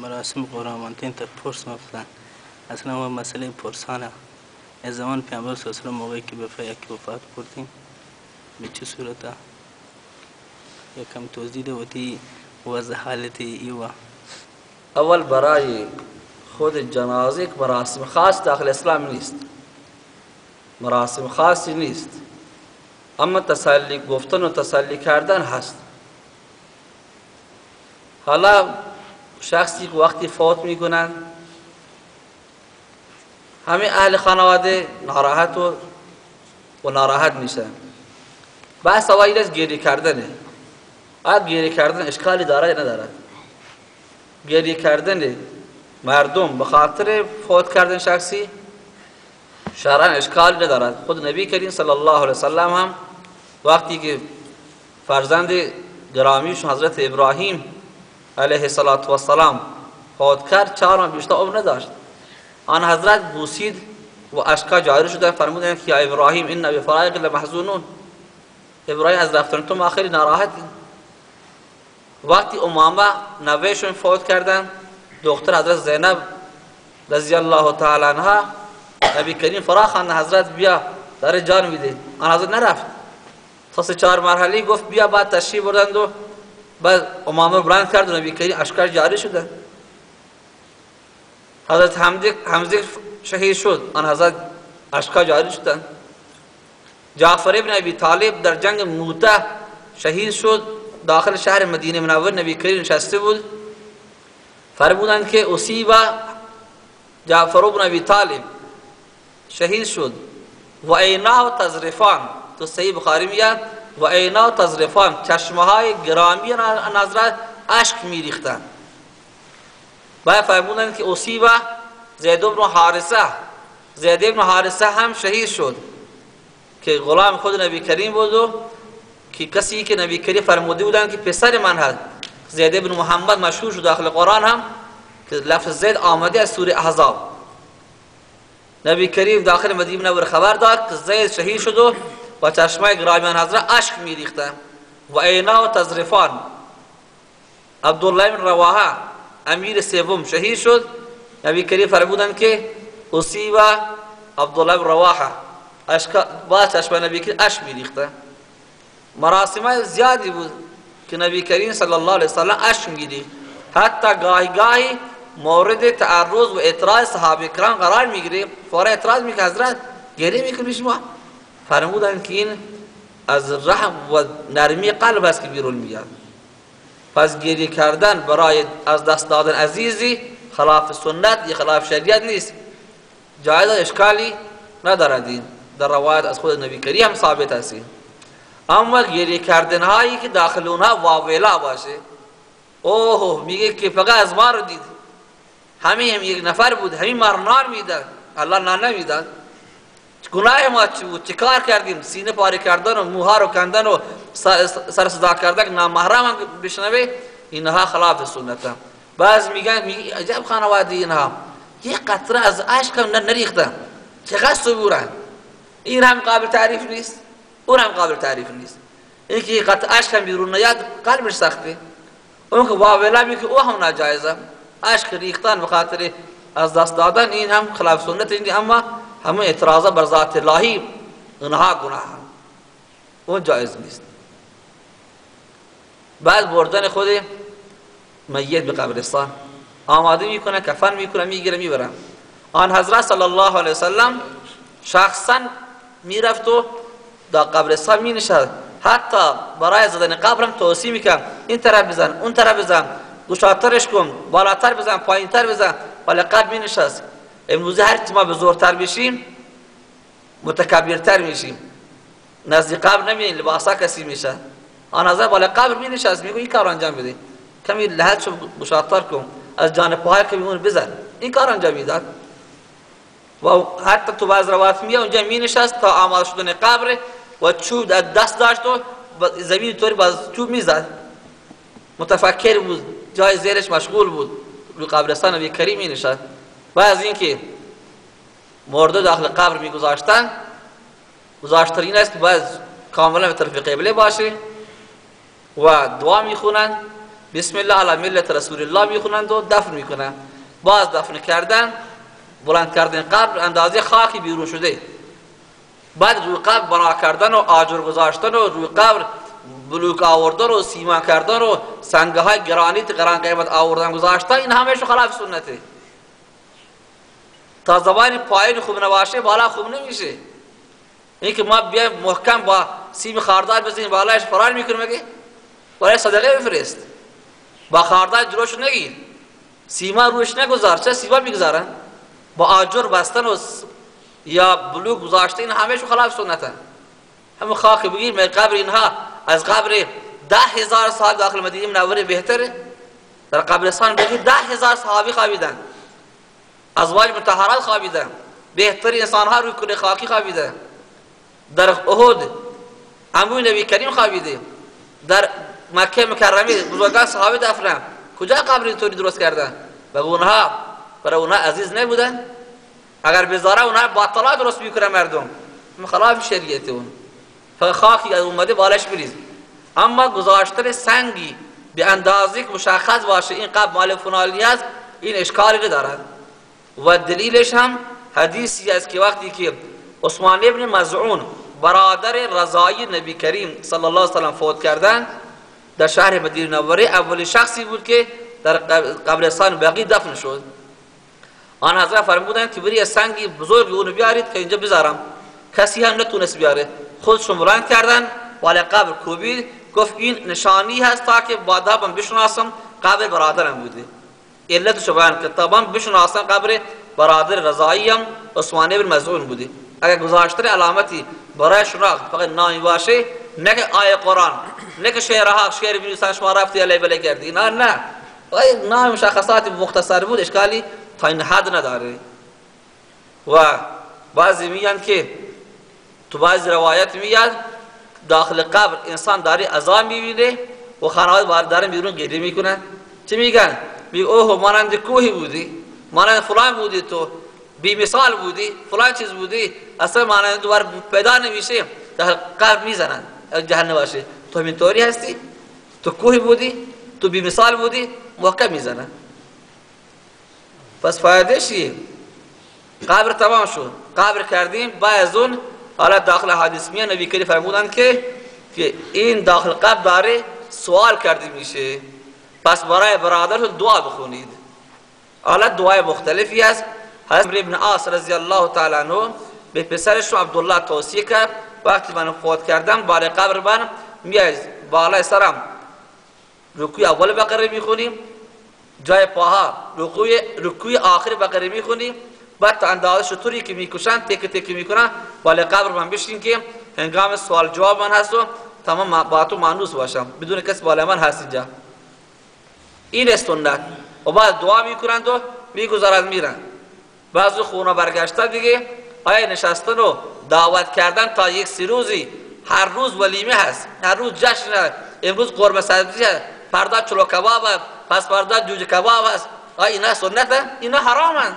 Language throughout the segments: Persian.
مراسم قرامانتین تر پرس مفتن اصلا ما مسئله پرسانه. از زمان پیامبر صلی الله علیه موقعی که به یکی وفات بردیم به چه صورته یکم توضیح ده وتی وضع حالت ایوا. اول برای خود جنازه یک مراسم خاص داخل اسلام نیست. مراسم خاصی نیست. اما تسلی گفتن و تسلی کردن هست. حالا شخصی که وقتی فوت می‌کنن همه اهل خانواده ناراحت و, و ناراحت میشن. بحث اول از گریه کردنه. آیا گریه کردن اشکالی داره یا نداره؟ گریه کردن مردم به خاطر فوت کردن شخصی شرعا اشکالی ندارد خود نبی کریم صلی الله علیه وسلم هم وقتی که فرزند گرامیشون حضرت ابراهیم علیه السلام فوت کرد چهار ماه بیشتر عمر نداشت. آن حضرت بوسید و اشکا جاری شده فرمودن که ابراهیم این به فرایق لمحزونون. ابراهیم از رفتن تو آخری ناراحت. وقتی امامه نویشون فوت کردن دختر حضرت زینب رضی الله تعالی عنها نبی کریم فراخان حضرت بیا در جان میده آن حضرت نرفت. تا سه چهار مرحله گفت بیا بعد تشریف بردند و بعد امامه برند کرد و نبی کریم اشکار جاری شده حضرت حمزه شهید شد آن حضرت اشکار جاری شدن جعفر ابن ابی طالب در جنگ موته شهید شد داخل شهر مدینه منور نبی کریم نشسته بود فرمودند که اصیب جعفر ابن ابی طالب شهید شد و عینا تزرفان تو صحیح بخاری میاد و عینا تزرفان چشمه های گرامی نظرت اشک میریختند باید فرمودند که اصیب زید ابن حارسه زید ابن حارسه هم شهید شد که غلام خود نبی کریم بود و که کسی که نبی کریم فرموده بودند که پسر من هست. زید ابن محمد مشهور شد داخل قرآن هم که لفظ زید آمده از سوره احزاب. نبی کریم داخل مدینه منور خبر داد که زید شهید شد و با چشمه گرامیان حضرت اشک میریختند و عینا و تزرفان عبدالله بن رواحه امیر سوم شهید شد. نبی کریم فرمودند که اصیب عبدالله بن رواحه. با چشمه نبی کریم اشک میریخته. مراسم زیادی بود که نبی کریم صلی الله علیه وسلم اشک میریخت حتی گاهی گاهی مورد تعرض و اعتراض صحابه کرام قرار می‌گیره فورا اعتراض می‌کنه حضرت گریه می‌کنی شما. فرمودن که این از رحم و نرمی قلب است که بیرون میاد. پس گریه کردن برای از دست دادن عزیزی خلاف سنت یا خلاف شریعت نیست. جایز اشکالی ندارد این. در روایت از خود نبی کریم ثابت است اما گریه کردن هایی که داخل اونها واویلا باشه. اوه میگه که فقط از ما رو دید. همین هم یک نفر بود همین ما رو نان می‌داد الله نان نمی‌داد گناه ما چی کار کردیم؟ سینه پاره کردن و موها رو کندن و سر صدا کردن که نامحرم بشنوه اینها خلاف سنت هم. بعض میگن میگه عجب خانواده اینها. یه قطره از عشق هم نریختن. چقدر صبورن؟ این هم قابل تعریف نیست. اون هم قابل تعریف نیست. این که قطع عشق هم بیرون نیاد قلبش سخته. اون که واولا می که او هم ناجایزه. عشق ریختن بخاطر از دست دادن این هم خلاف سنت اما همه اعتراضه بر ذات الهی اونها گناه اون جایز نیست۔ بعد بردن خود میت به قبرستان آماده می‌کنه کفن می‌کنه می‌گیره می‌بره. آن حضرت صلی الله علیه وسلم شخصا می‌رفت و در قبرستان می نشد حتی برای زدن قبرم توصیه میکن این طرف بزن اون طرف بزن گشادترش کن بالاتر بزن پایینتر بزن ولی قبر می نشست امروزه هر ما بزرگتر بشیم متکبرتر میشیم. نزد قبر نمیین لباسا کسی میشه آن از بالا قبر می نشست میگه این کار انجام بده کمی لحظه گشادتر کن. از جانب پای کمی اون بزن. این کار انجام می‌داد و حتی تو باز روایت میاد اونجا می نشست تا آماده شدن قبر و چوب در دست داشت و زمین طوری باز چوب می‌زد. متفکر بود. جای زیرش مشغول بود. روی قبرستان نبی کریم می نشست و از اینکه مرده داخل قبر می گذاشتن گذاشتن این است که باید کاملا به طرف قبله باشه و دعا می خونن بسم الله علی ملت رسول الله می‌خونند و دفن می‌کنند باز دفن کردن بلند کردن قبر اندازه خاکی بیرون شده بعد روی قبر بنا کردن و آجر گذاشتن و روی قبر بلوک آوردن و سیما کردن و سنگه های گرانیت گران قیمت آوردن گذاشتن این همه خلاف سنته زبان پایین خوب نباشه بالا خوب نمیشه. این که ما بیایم محکم با سیم خاردار بزنیم بالایش فرار می‌کنیم مگه؟ برای صدقه بفرست. با خاردار جلوش نگیر. سیما روش نگذار چه سیما می‌گذارن؟ با آجر بستن و یا بلوک گذاشته این همه خلاف سنتن. همه خاک بگیر می قبر اینها از قبر ده هزار سال داخل مدینه منوره بهتره؟ در قبرستان بگیر ده هزار صحابی خوابیدن. ازواج متحرات بهتر انسان ها روی کره خاکی خوابیدن در احد عموی نبی کریم خوابیده. در مکه مکرمه بزرگان صحابه دفنن کجا قبر اینطوری درست کردن و اونها برای اونها عزیز نبودن اگر بذاره اونها باطلا درست می‌کنه مردم. خلاف شریعت اون. فقط خاکی از اومده بالش بریز. اما گذاشتن سنگی به اندازه که مشخص باشه این قبل مال فلانی است این اشکالی ندارد. و دلیلش هم حدیثی است که وقتی که عثمان ابن مزعون برادر رضای نبی کریم صلی الله علیه وسلم فوت کردن در شهر مدینه منوره اول شخصی بود که در قبرستان بقی دفن شد. آن حضرت فرمودند که بری سنگی بزرگ اونو بیارید که اینجا بذارم. کسی هم نتونست بیاره. خودشون بلند کردن ولی قبر کوبید. گفت این نشانی هست تا که بعدا من بشناسم. قبر برادرم بوده. علتشو بیان کتابم بشناسم قبر برادر رضاییم عثمان بن مزعون بوده اگر گذاشتن علامتی برای شناخت فقط نامی باشه نه که آیه قرآن نه که شعرها شعر بنویسن شما رفتی علی بله کردی نه نه نام مشخصات مختصر بود اشکالی تا این حد نداره و بعضی میگن که تو بعضی روایت میاد داخل قبر انسان داری عذاب می‌بینه و خانواده بار داره بیرون گریه می‌کنن چی میگن میگه اوه مانند کوهی بودی مانند فلان بودی تو بی مثال بودی فلان چیز بودی اصلا مانند دوباره پیدا نمیشه داخل قبر می‌زنن جهنم باشه تو همین هستی تو کوهی بودی تو بی مثال بودی محکم می‌زنن پس فایده چیه قبر تمام شد قبر کردیم با از اون حالا داخل حدیث میه نبی کریم فرمودن که که این داخل قبر داره سوال کرده میشه پس برای برادر دعا بخونید. حالا دعای مختلفی است حضرت ابن عاص رضی الله تعالی عنہ به پسرش عبدالله توصیه کرد. وقتی من فوت کردم بالای قبر من میای بالای سرم. رکوی اول بقره می‌خونیم. جای پاها رکوی رکوی آخر بقره می‌خونیم. بعد تا اندازه شطوری که می‌کشن تک تک می‌کنن. بالای قبر من بشین که هنگام سوال جواب من هست و تمام با تو مانوس باشم. بدون کس بالای من هست اینجا. این سنت. و بعد دعا می‌کنند و می‌گذارند میرن بعضی خونه برگشته دیگه آیا نشستن و دعوت کردن تا یک سی روزی. هر روز ولیمه هست. هر روز جشن امروز قرمه سبزی هست. فردا چلو کباب هست. پس فردا جوجه کباب هست. آیا اینا سنت اینا حرامن.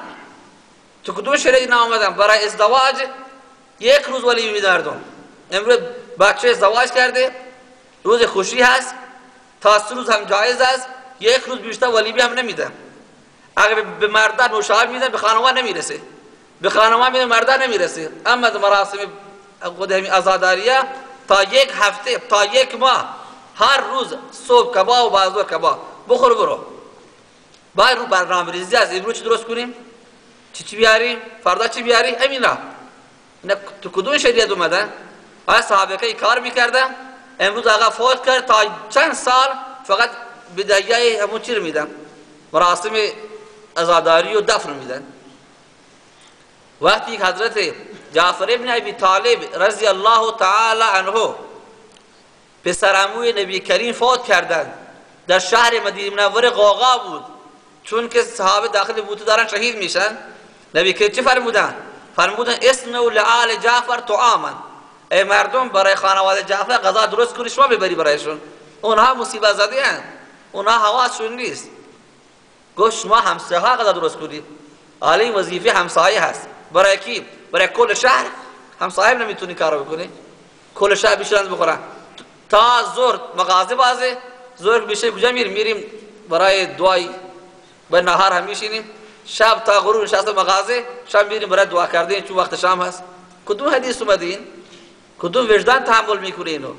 تو کدوم شریعت اینا آمدن؟ برای ازدواج یک روز ولیمه میداردن. امروز بچه ازدواج کرده. روز خوشی هست. تا روز هم جایز است یک روز بیشتر ولیمه هم نمیدن اگر به مردان نوشابه میدن به خانوان نمی‌رسه. به خانوان میدن مردان نمی‌رسه. اما در مراسم خود همین تا یک هفته تا یک ماه هر روز صبح کباب و بازور کباب بخور برو. باید رو برنامه ریزی از امروز چی درست کنیم؟ چی چی بیاریم فردا چی بیاریم همینا اینا تو کدوم شریعت اومدن آیا صحابه کار می‌کردن؟ امروز آقا فوت کرد تا چند سال؟ فقط بدایه همون چی رو میدن؟ مراسم ازاداری و دفن میدن. وقتی حضرت جعفر ابن ابی طالب رضی الله تعالی عنه پسرعموی نبی کریم فوت کردند در شهر مدینه منوره قوقا بود. چون که صحابه داخل بوته دارن شهید میشن نبی کریم چه فرمودن؟ فرمودن اسنو لعال جعفر طعاما. ای مردم برای خانواده جعفر غذا درست کنی شما ببری برایشون. اونها مصیبت زده هستند اونها حواسشون نیست. گوش شما همسایه ها غذا درست کنید علی وظیفه همسایه هست. برای کی؟ برای کل شهر؟ همسایه نمی‌تونی کارو بکنی. کل شهر بیشتر بخورن تا زور مغازه بازه. ظهر میشه کجا میریم؟ میریم برای دعای. به نهار هم میشینیم شب تا غروب نشسته مغازه. شب میریم برای دعا کردن. چون وقت شام هست. کدوم حدیث اومدین کدوم وجدان تحمل می‌کنه اینو؟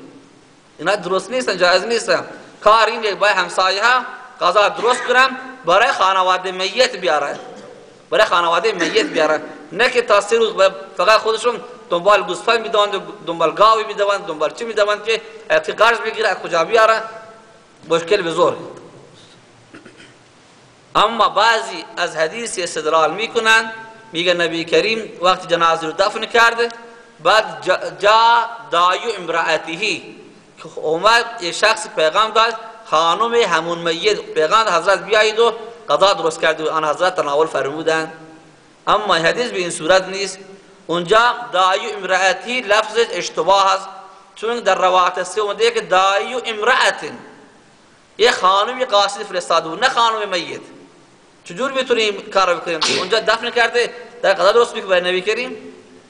اینا درست نیستن جایز نیستن. کار این باید همسایه ها غذا درست کنم برای خانواده میت بیارن برای خانواده میت بیارن نه که تا روز فقط خودشون دنبال گوسفند می‌دوند دنبال گاوی می‌دوند دنبال چی می‌دوند که قرض بگیره کجا بیاره. مشکل بزرگ اما بعضی از حدیث استدلال می‌کنن میگه نبی کریم وقتی جنازه رو دفن کرده بعد جا دایو امرأتهی اومد یه شخص پیغام داد خانم همون میت. پیغام حضرت بیایید و قضا درست کرد و آن حضرت تناول فرمودن اما حدیث به این صورت نیست. اونجا دایو امرأتی لفظ اشتباه است. چون در روایت سه اومده که دایو امرأت یه خانمی قاصد فرستاده نه خانم میت. چجور می‌تونیم کار بکنیم؟ اونجا دفن کرده در قضا درست می‌کنه نبی کریم.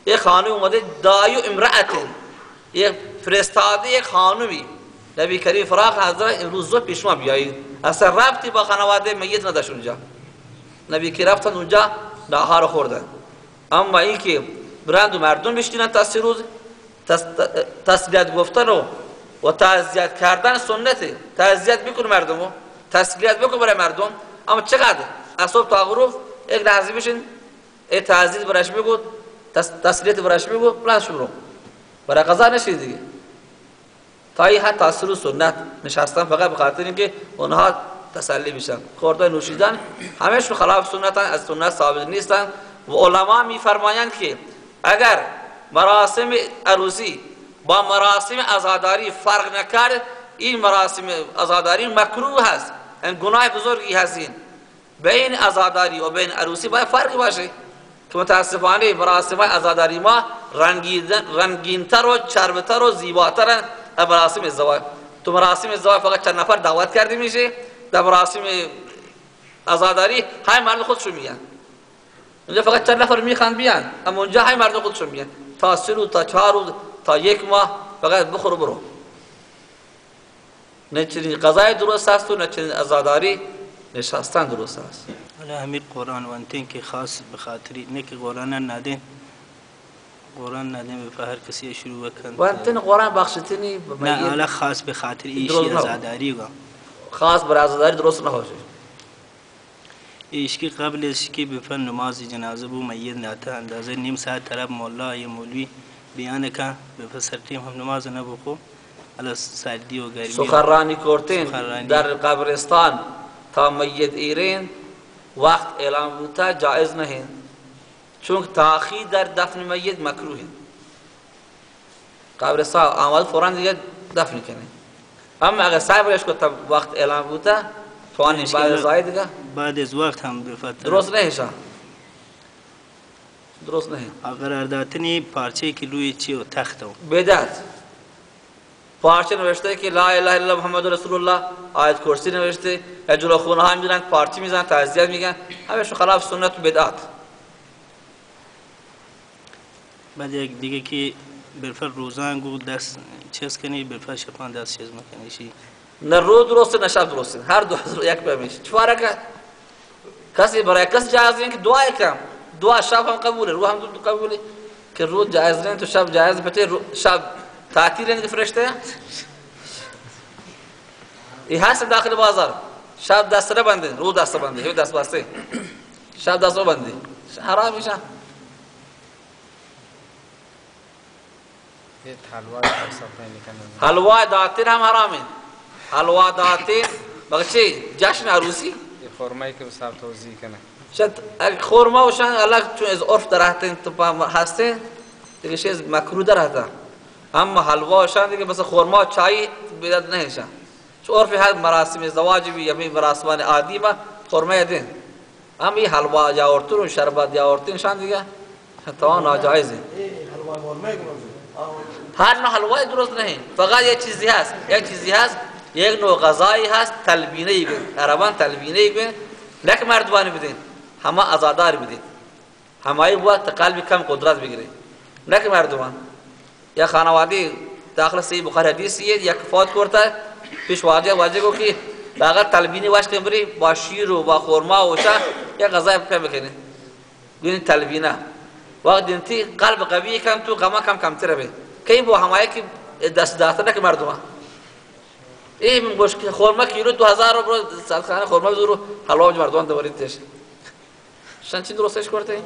یه خانم اومده دایو امرأت یه فرستاده یک خانمی نبی کریم فراغ حضرت امروز زود پیش ما بیایید. اصلا ربطی با خانواده میت نداشت اونجا. نبی که رفتن اونجا ناهار خوردن. اما این که برند و مردم بشتینن تا سی روز تسلیت گفتن و و تعذیت کردن سنته تعذیت بکن مردمو تسلیت بکن برای مردم. اما چقدر؟ از صبح تا غروب یک لحظه بشین. ای تعذیت برش بگو تسلیت برش بگو بلند شروع برای قضا نشید دیگه. تا این حد تاثیر سنت نشستن فقط به خاطر اینکه اونها تسلی میشن. خوردن نوشیدن همشون خلاف سنت از سنت ثابت نیستن. و علما میفرمایند که اگر مراسم عروسی با مراسم عزاداری فرق نکرد این مراسم عزاداری مکروه هست. این گناه بزرگی هستین. بین عزاداری و بین عروسی باید فرق باشه. که متاسفانه مراسم عزاداری ما رنگینتر و چربتر و زیباتر مراسم ازدواج تو مراسم ازدواج فقط چند نفر دعوت کرده میشه؟ در مراسم عزاداری های مرد خودشون میان اونجا فقط چند نفر می‌خوان بیان اما اونجا های مرد خودشون میان تا سه روز تا چهار روز تا یک ماه فقط بخور و برو. نه چنین قضای درست است و نه چنین عزاداری نشستن درست است حالا همین قرآن وانتین که خاص به خاطری نه که قرآن ندین قرآن ندین به هر کسی شروع بکن. وانتین قرآن بخشتنی نه حالا خاص به خاطر ایشی عزاداری و خاص بر عزاداری درست نباشه. ایشکی قبل که بفن نماز جنازه بو میت ناته اندازه نیم ساعت طرف مولا یا مولوی بیان که به سرتیم هم نماز نبخو. حالا سردی و گرمی. سخنرانی کردن در قبرستان تا میت ایرین. وقت اعلام بوده جایز نه چون تاخیر در دفن میت مکروه قبرستان آمد فورا دیگه دفن کنه. اما اگر صبرش که وقت اعلام بوده توانی بعد از دیگه. بعد از وقت هم بفت درست نهیشه درست نه. قرار دادنی پارچه که روی چی و تخت و. بدعت. پارچه نوشته که لا اله الا محمد رسول الله. آیت کرسی نوشته. اجل خونه ها میرن پارچه میزن تعزیت میگن. همش خلاف سنت و بدعت. بعد یک دیگه که برفر روزان گو دست چیز کنی برفر شپان دست چیز مکنی شی نه رو درسته نه شب درسته هر دو یک بمیش چفاره که کسی برای کسی جایز که دعای کم دعا شب هم قبوله رو هم قبوله. که رو جایز نه تو شب جایز بته شب تعطیل نه فرشته. ای هست داخل بازار. شب دست بنده رو دست بنده دست بسته. شب دست بنده حرام میشه. حلوا داتن حرام ہیں۔ حلوہ داتن بگچه جشن عروسی؟ یہ خورمائی کے بسر توضیح کنه شد خورما و شن الگ چون از عرف در رہتے ہیں هستن تپا ہیں دیکھ شیز مکرو در رہتا۔ اما حلوا شن دیکھ بس خورما چای بیدت نہیں شن چون عرف ہے مراسم زواج بھی یمی مراسمان عادی ما خورما دین اما این حلوا یا عورتون شربت یا عورتین شن دیگه تمام ناجائز حلوا خورما هر نوع حلوای درست نه فقط یک چیزی هست. یک چیزی هست. یک نوع غذایی هست. تلبینه ای عربان تلبینه ای لکه مردوانی بدین. همه ازادار بدین. همه وقت قلبی کم قدرت بگیره. لکه مردمان یا خانواده داخل سی بخاری حدیثیه یک فوت کرده. پیش واجه واجه گو که لاغر تلبینی واش کن بری با شیر و با خورما و چا یا غذای پی بکنی. گوین تلبینه وقت دینتی قلب قوی کم تو غما کم کم تره بی کی بو همایی که دست داتنه که مردمه ای من که خورما کیلو دو هزار رو برو سالخانه خورما بزرو حلوا مردمان دوارید تش شن چی درستش کرده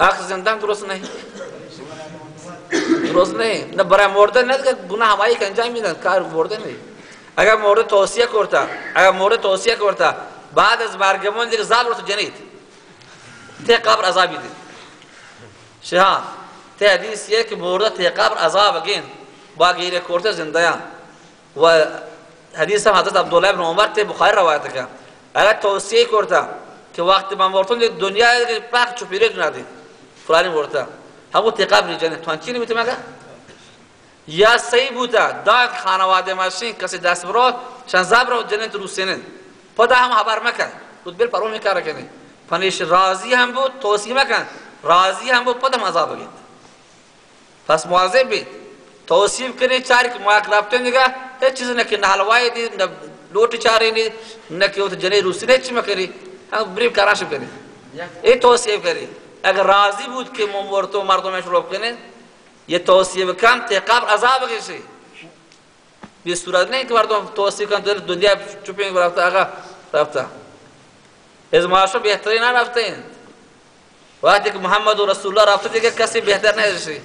عکس زندان درست نہیں درست نہیں نه برای مرده نه که گناه همایی که انجام میدن کار مرده نه اگر مرده توصیه کرتا اگر مرده توصیه کرتا بعد از مرگمون دیگه زاب رو تو جنید ته قبر عذابی دی شهان ته حدیث یہ کہ مرده ته قبر عذاب گین. با گیره کرتا زندیان. و حدیث هم حضرت عبدالله ابن عمر ته بخاری روایت که اگر توصیه کرتا که وقتی من مرتون دنیا پاک چوپیره ندید فلانی مرتا همون تقابل جنه تو چی نمی‌تونی مگه؟ یا صحیح بوده. دا خانواده ماشین کسی دست برو شن زبر تو روسینه پدا هم خبر مکن. بل پرو میکاره کنه پنیش راضی هم بود توصیه مکن راضی هم بود پدا مذاب بگید پس مواظب بید توصیف کنی چاری که ماک رابطه نگه هیچ چیز نکی نه حلوای دی نه لوٹ چاری نی نه که تو جنه روسینه چی مکری هم بریم کاراش کنی ای توصیف کری اگر راضی بود که ممورتو مردمش رو کنه یه توصیه بکن تی قبر عذاب کشی به صورت نہیں که مردم توصیه کن تو دنیا چوپین رفته آقا رفته از معاشو بهترین رفته این وقتی که محمد و رسول الله رفته دیگه کسی بهتر نشی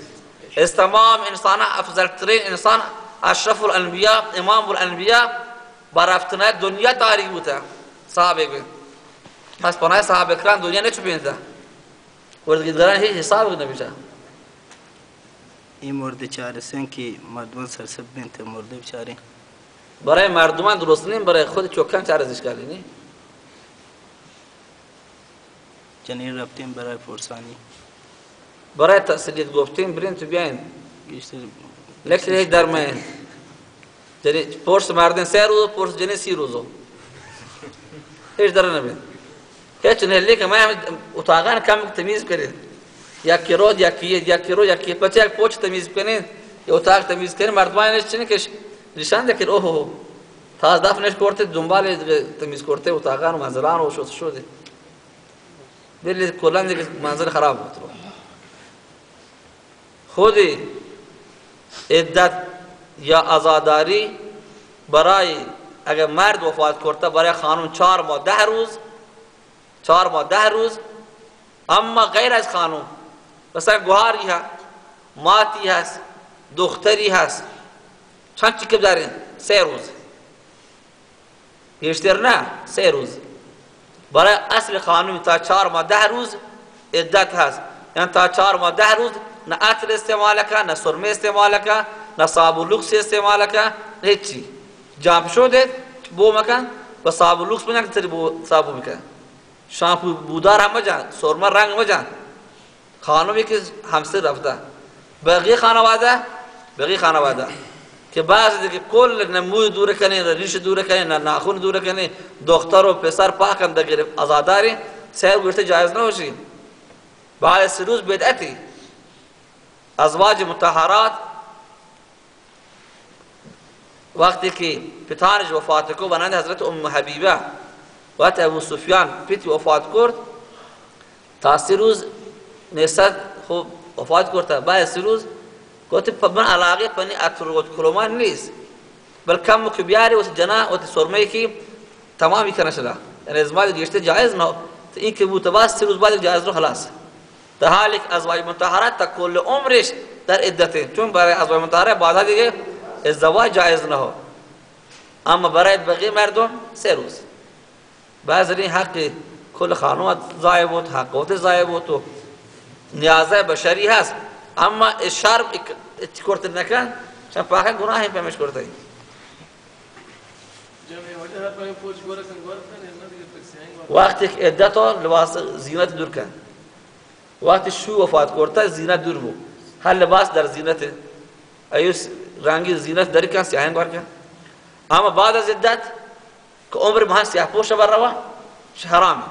از تمام انسان افضل ترین انسان اشرف الانبیاء امام الانبیاء با رفتن دنیا تاریخ بوده. صحابه بین. پس پناه صحابه کران دنیا نچوپین ده وردگیدگران هیچ حساب نمیشه این مرد چاره سن که مردمان سرسب بینت مرده بچاره برای مردمان درست نیم برای خود چوکن چه ارزش کردی نی؟ جنین رفتیم برای پرسانی. برای تسلیت گفتیم برین تو بیاین. گشتر نکس هیچ درمین جنی پرس مردن سه روز پرس جنی سی روزو هیچ در نبین. هیچ نه لیکن ما اتاقان کم تمیز کرید یا کیرود یا کیه یا کیرو یا کیه بچه یک پوچ تمیز کنید یا اتاق تمیز کنید مردمانش چنین کش نشان دکر اوه تاز دفنش کرده دنبال تمیز کرده اتاقان و منزلان و شد شده کلان دیگه منظر خراب بود. رو خودی عدت یا ازاداری برای اگر مرد وفات کرده برای خانم چهار ماه ده روز چهار ماه ده روز اما غیر از خانم مثلا گوهاری هست ماتی هست دختری هست چند چی که دارین سه روز. بیشتر نه سه روز. برای اصل خانم تا چهار ماه ده روز عدت هست. یعنی تا چهار ماه ده روز نه عطر استعمال که نه سرمه استعمال که نه صابون لوکس استعمال که هیچی. جام شده بو مکن و صابون لوکس بنک تری بو صابون میکن. شامپو بودار هم مجان سرمه رنگ مجان خانمی که همسر رفته. بقیه خانواده؟ بقیه خانواده. که بعض دیگه کل نموی دور کنی ریش دور کنی نه ناخون دور کنی دختر و پسر پاکن دگیر ازاداری سیر گوشت جایز نوشی بعد سی روز بدعتی. ازواج متحرات وقتی که پتانش وفات کو بنند حضرت ام حبیبه وقتی ابو سفیان پیتی وفات کرد تا سی روز نسد خوب وفات کرد بعد سی روز گفت من علاقه پنی اتروت کلومان نیست. بل کم که بیاری وقت جنا وقت سرمه کی تمامی کنه شده یعنی ازمال گشته جایز نه این که متواس سی روز بعد جایز رو خلاص. در حالی که ازواج مطهرات تا کل عمرش در عدته. چون برای ازواج مطهره بعدها دیگه ازدواج جایز نه اما برای بقیه مردم سه روز. بعض این حق کل خانوات ضایع بود حق وقت ضایع بود و نیازه بشری هست. اما الشرب كرت المكان عشان باقي جناهين بمش كرتين وقت ادته لباس زينت دور كان. وقت شو وفات كرتا زينت دور بو. هل لباس در زينت ايوس رانگی زینت در كان سیاهن گوار کان أما بعد از ادت که عمر ما سیاه پوش بر روا حرامه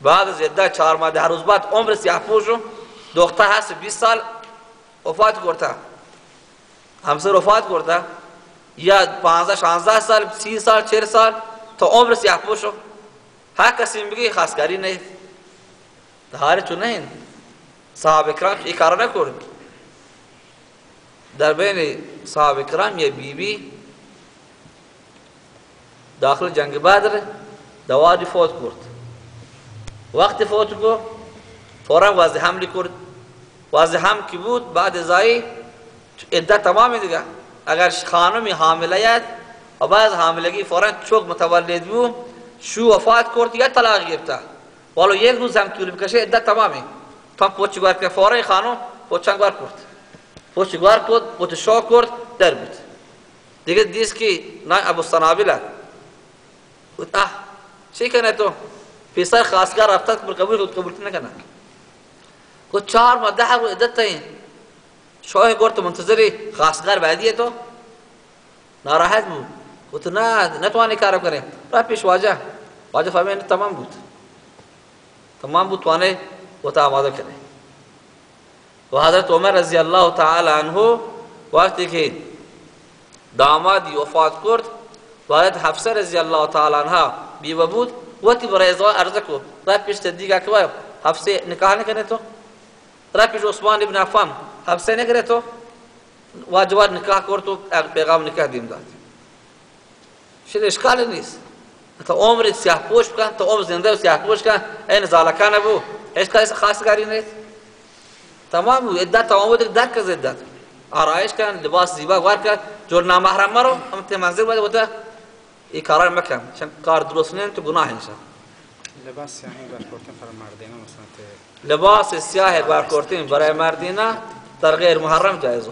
بعد از ادت چهار ماه ده روز بعد عمر سیاه پوشو دختر هست 20 سال وفات کرده همسر وفات کرده یا 15 16 سال 30 سال 40 سال تا عمر سیاه پوشو هر کسی میگه خاصکاری نه. دهاره تو نه صحابه کرام این کار نکرد. در بین صحابه کرام یه بی بی داخل جنگ بدر دوادی فوت کرد. وقتی فوت کرد فورا واضح حملی کرد. واضح هم کی بود؟ بعد ازای عده تمام دیگه. اگر خانمی حاملیت و بعد حاملگی فورا چوک متولد بود شو وفات کرد یا طلاق گرفته. ولو یک روز هم طول بکشه عده تمامی تا پوچگوار که فورا خانم پوچنگوار کرد. پوچگوار کرد؟ پوچ شو کرد در بود. دیگه دیست که نه ابو سنابله. گفت اه چی کنه تو؟ پسر خاصگار رفته که قبول قبول نکنه گفت چهار ماه ده رو عدت تاین شاه گفت تو منتظری خاصگار بعدیه تو؟ ناراحت بود گفت نه نتوانی کارم کنه را پیش واجه. واجه فهمید تمام بود. تمام بود توانه و تا آماده کنه و حضرت عمر رضی الله تعالی عنه وقتی که دامادی وفات کرد و حضرت حفصه رضی الله تعالی عنها بیوه بود وقتی برای ازدواج عرضه کو. را پیش دیگه که حفصه نکاح نکنه تو؟ پیش عثمان ابن عفان حفصه نکره تو واجبات نکاح کرد تو پیغام نکاح دیم داد. شده اشکال نیست. تا عمر سیاه پوش کن تا عمر زنده و سیاه پوش کن این زالکان بو هیچ کاری خاص کاری نیست. تمام بود عدت تمام بود در کز عدت. آرایش کن لباس زیبا وار کن جور نامحرم مرو هم تی منزل باید بوده ای کارا مکن. چون کار درست نیست تو گناه انشان لباس سیاهی برکورتن فرا مردینه مثلا لباس سیاه برکورتین برای مردینه در غیر محرم جایز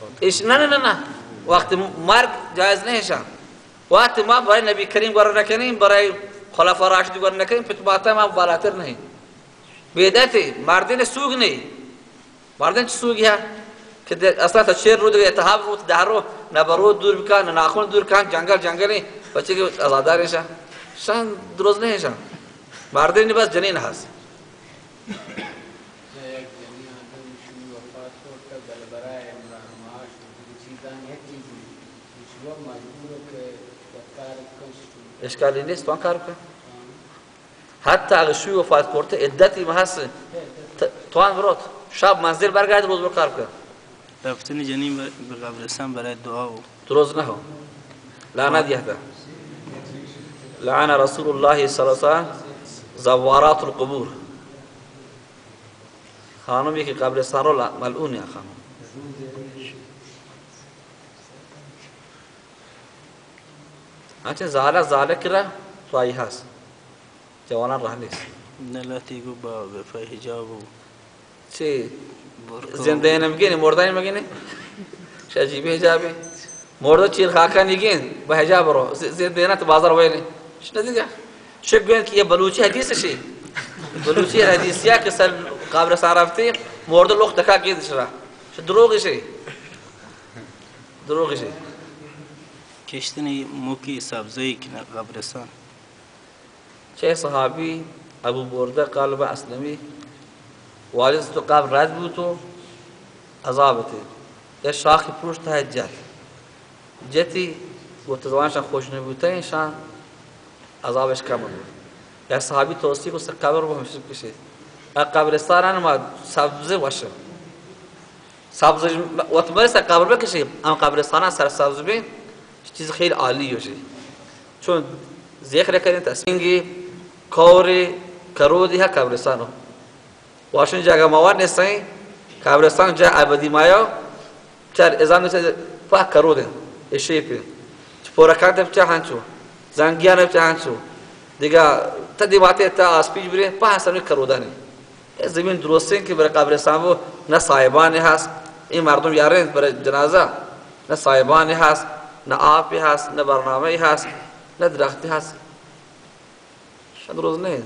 فوت ایش نه نه نه وقت مرگ جایز نمیشه وقت ما برای نبی کریم گوار نکنیم برای خلفا راشدی گوار نکنیم فتباته ما بالاتر نہیں بیدتی مردین سوگ نہیں مردین چه سوگی ہے که اصلا تا چهر رو دیگه اتحاب رو ده رو نه برود دور بکن ناخون دور کن جنگل جنگلی. بچه که ازادار نشن شان درست نمیشن مردین بس جنین هست. اشکالی نیست تو آن کار کن حتی اگر شوی وفات کرده عدتی ما هست. تو آن برات شب منزل برگرد روز برو کار کن رفتن جنین به قبرستان برای دعا و درست نه. لعنت یهده. لعن رسول الله صلی الله علیه زوارات القبور. خانمی که قبرستان رو ملعون یا خانم؟ آنچه زاله زاله کرا هست. جوانان راه نیست. نلاتی گو با وفای حجاب و چی؟ زنده نمیگینی مرده نمیگینی چه عجیبی حجابی. مرده چیر خاکا نگین با حجاب رو. زنده نه تو بازار ویلی شنو دیگه شو گوین که یه بلوچی حدیث شی. بلوچی حدیثیا که سر قبرستان رفتی مرده لخت کا گید شرا شو دروغی شی؟ دروغی شی. کشتن موکی سبزهی که نه قبرستان. چه صحابی؟ ابو برده قلب اسلمی. والد تو قبر رد بود تو عذابتی. یه شاخی پشت های جت. جتی گفت زبانشان خوش نبوده اینشان عذابش کم بود. یا صحابی توصیه کو قبر رو همشه کشید. قبرستان ما سبزه باشه سبزه وقت برسه قبر بکشی اما قبرستان سر سبز بین چیز خیلی عالی باشه چون ذکر کردیم تصمینگی کوری کرودی ها قبرستانو واشون جگه مواد نیستن. قبرستان جا ابدی مایا. چر ازام نیست فا کرودن اشیپی پورکانت بچه هنچو. زنگیان بچه هنچو. دیگه تا دیواتی تا آسپیج بری پا حسنی کرودانی زمین درستین که برای قبرستان بو نه صاحبانی هست. این مردم یارین برای جنازه. نه صاحبانی هست نه آبی هست نه برنامه هست نه درختی هست. شاید روز نه